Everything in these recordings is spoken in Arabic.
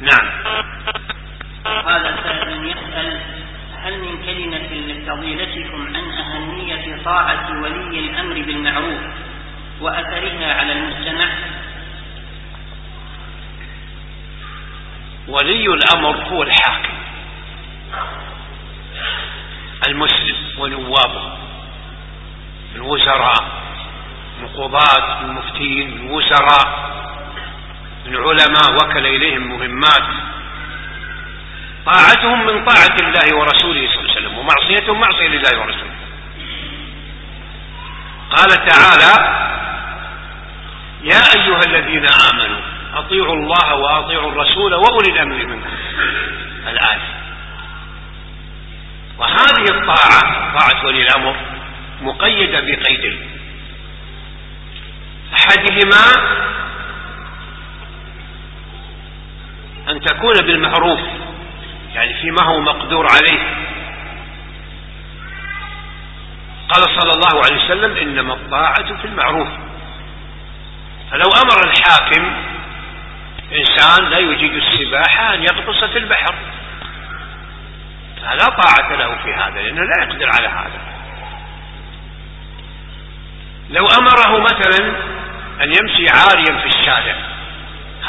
نعم. هذا سائل يسأل هل من كلمة لفضيلتكم عن أهمية طاعة ولي الأمر بالمعروف وأثرها على المجتمع؟ ولي الأمر هو الحاكم. المسلم ونوابه من وزراء من قضاة من علماء وكل إليهم مهمات. طاعتهم من طاعة الله ورسوله صلى الله عليه وسلم ومعصيتهم معصية لله ورسوله. قال تعالى يا أيها الذين آمنوا أطيعوا الله وأطيعوا الرسول وأولي الأمر منكم. الآية. وهذه الطاعة طاعة ولي الأمر مقيدة بقيدين أحدهما أن تكون بالمعروف. يعني فيما هو مقدور عليه. قال صلى الله عليه وسلم إنما الطاعة في المعروف. فلو أمر الحاكم إنسان لا يجيد السباحة أن يغطس في البحر. فلا طاعة له في هذا لأنه لا يقدر على هذا. لو أمره مثلا أن يمشي عاريا في الشارع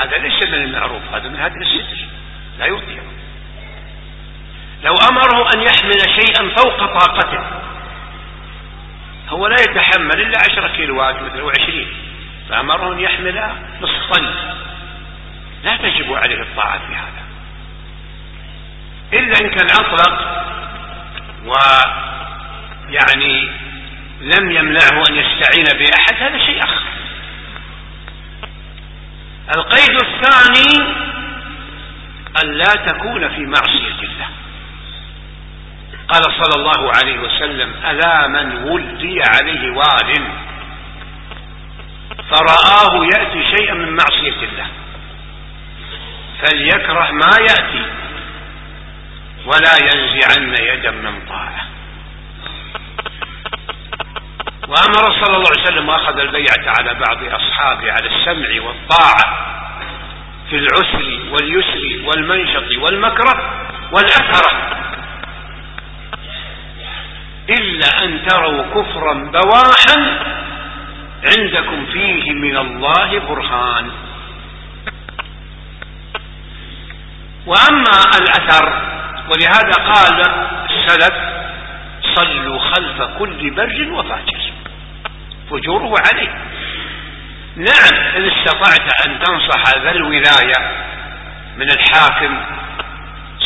هذا ليس من المعروف هذا من هدم الستر لا يطيع لو أمره أن يحمل شيئا فوق طاقته هو لا يتحمل إلا عشرة كيلوات مثلا وعشرين. فأمره أن يحمل نصف طن لا تجب عليه الطاعة في هذا. إلا إن كان أطلق ويعني لم يمنعه أن يستعين بأحد هذا شيء آخر. القيد الثاني أن لا تكون في معصية الله. قال صلى الله عليه وسلم ألا من ولي عليه وال فرآه يأتي شيئا من معصية الله. فليكره ما يأتي ولا ينزعن يدا من طاعة. وأمر صلى الله عليه وسلم وأخذ البيعة على بعض أصحابه على السمع والطاعة في العسر واليسر والمنشط والمكره والأثرة إلا أن تروا كفرا بواحا عندكم فيه من الله برهان. وأما الأثر ولهذا قال السلف صلوا خلف كل بر وفاجر. فجوره عليه. نعم إن استطعت أن تنصح ذا الولاية من الحاكم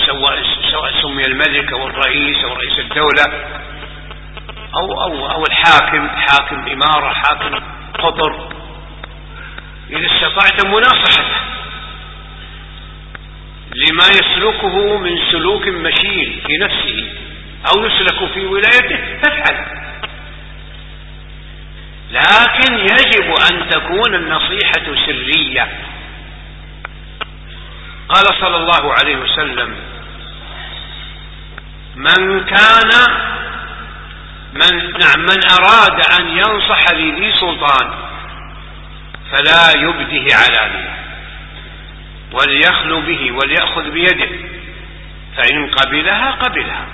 سواء سواء سمي الملك أو الرئيس أو رئيس الدولة أو أو أو الحاكم حاكم إمارة حاكم قطر إذا استطعت مناصحته لما يسلكه من سلوك مشين في نفسه أو يسلك في ولايته فافعل. لكن يجب أن تكون النصيحة سرية. قال صلى الله عليه وسلم من كان من نعم من أراد أن ينصح لذي سلطان فلا يبده علانية وليخلو به وليأخذ بيده فإن قبلها قبلها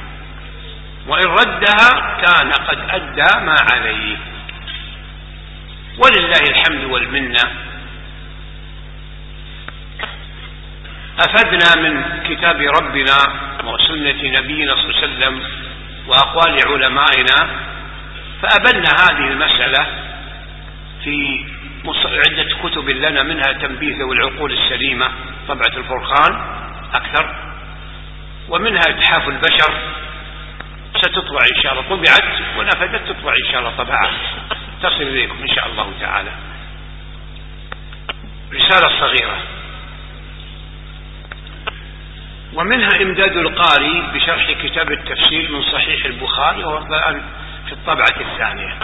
وإن ردها كان قد أدى ما عليه. ولله الحمد والمنة. أفدنا من كتاب ربنا وسنة نبينا صلى الله عليه وسلم وأقوال علمائنا فأبنا هذه المسألة في عدة كتب لنا منها تنبيه ذوي العقول السليمة طبعة الفرقان أكثر ومنها إتحاف البشر. ستطبع إن شاء الله. طبعت ونفذت تطبع إن شاء الله طبعات تصل إليكم إن شاء الله تعالى. رسالة صغيرة. ومنها إمداد القاري بشرح كتاب التفسير من صحيح البخاري وهو الآن في الطبعة الثانية.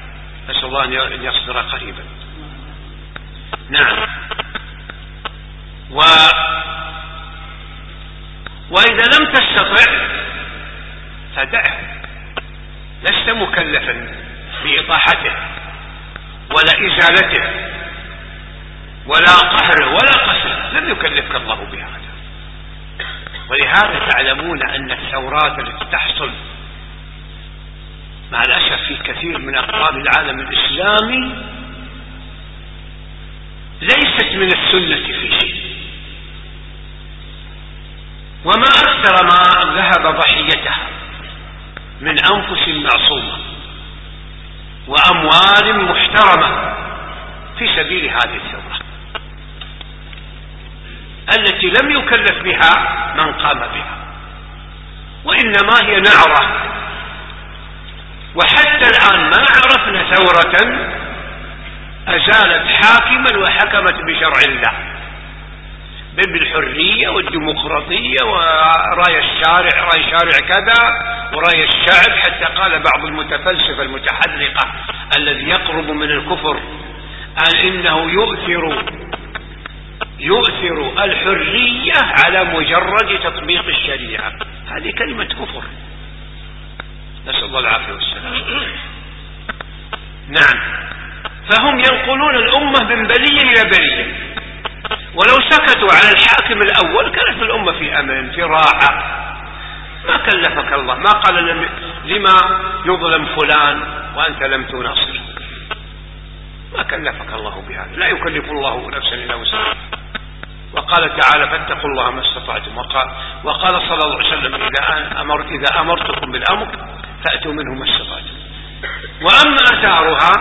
نسأل الله أن يصدر قريبا. نعم. و وإذا لم تستطع فدعه. لست مكلفا بإطاحته ولا إزالته ولا قهره ولا قسره لم يكلفك الله بهذا ولهذا تعلمون أن الثورات التي تحصل مع الأسف في كثير من أقطار العالم الإسلامي ليست من السنة في شيء. وما أكثر ما ذهب ضحيتها من أنفس معصومة. وأموال محترمة في سبيل هذه الثورة. التي لم يكلف بها من قام بها. وإنما هي نعرة. وحتى الآن ما عرفنا ثورة أزالت حاكما وحكمت بشرع الله. بالحرية والديمقراطية ورأي الشارع رأي الشارع كذا. ورأي الشعب حتى قال بعض المتفلسفة المتحرقة الذي يقرب من الكفر قال إنه يؤثر يؤثر الحرية على مجرد تطبيق الشريعة. هذه كلمة كفر. نسأل الله العافية والسلام. نعم. فهم ينقلون الأمة من بلية إلى بلية ولو سكتوا على الحاكم الأول كانت الأمة في أمن في راحة. كلفك الله. ما قال لما يظلم فلان وأنت لم تناصر ما كلفك الله بهذا. لا يكلف الله نفسا إلا وسعها. وقال تعالى فاتقوا الله ما استطعتم. وقال, وقال صلى الله عليه وسلم إذا, أمر إذا أمرتكم بالأمر فأتوا منه ما استطعتم. وأما أثارها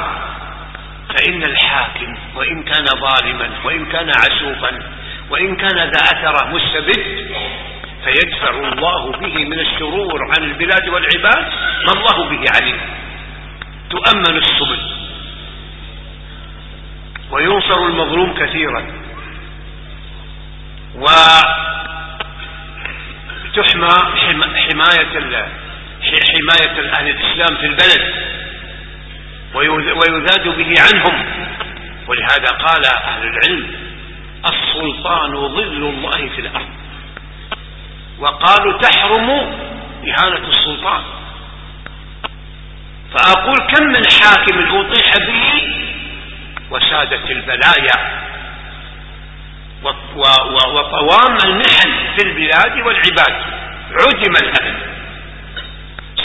فإن الحاكم وإن كان ظالما وإن كان عسوفا وإن كان ذا أثره مستبد فيدفع الله به من الشرور عن البلاد والعباد ما الله به عليم. تؤمن السبل. وينصر المظلوم كثيرا. وتحمى حماية حماية أهل الإسلام في البلد. ويذاد به عنهم. ولهذا قال أهل العلم السلطان ظل الله في الأرض. وقالوا تحرم إهانة السلطان. فأقول كم من حاكم أطيح به وسادت البلايا. وطوام المحن في البلاد والعباد. عدم الأمن.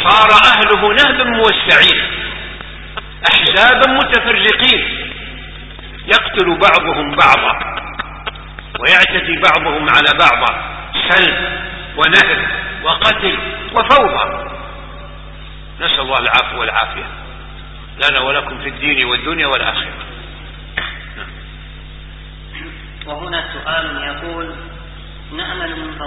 صار أهله نهبا موسعين. أحزابا متفرقين. يقتل بعضهم بعضا. ويعتدي بعضهم على بعض سلب. ونهب وقتل وفوضى. نسأل الله العفو والعافية. لنا ولكم في الدين والدنيا والآخرة. وهنا سؤال يقول نأمل من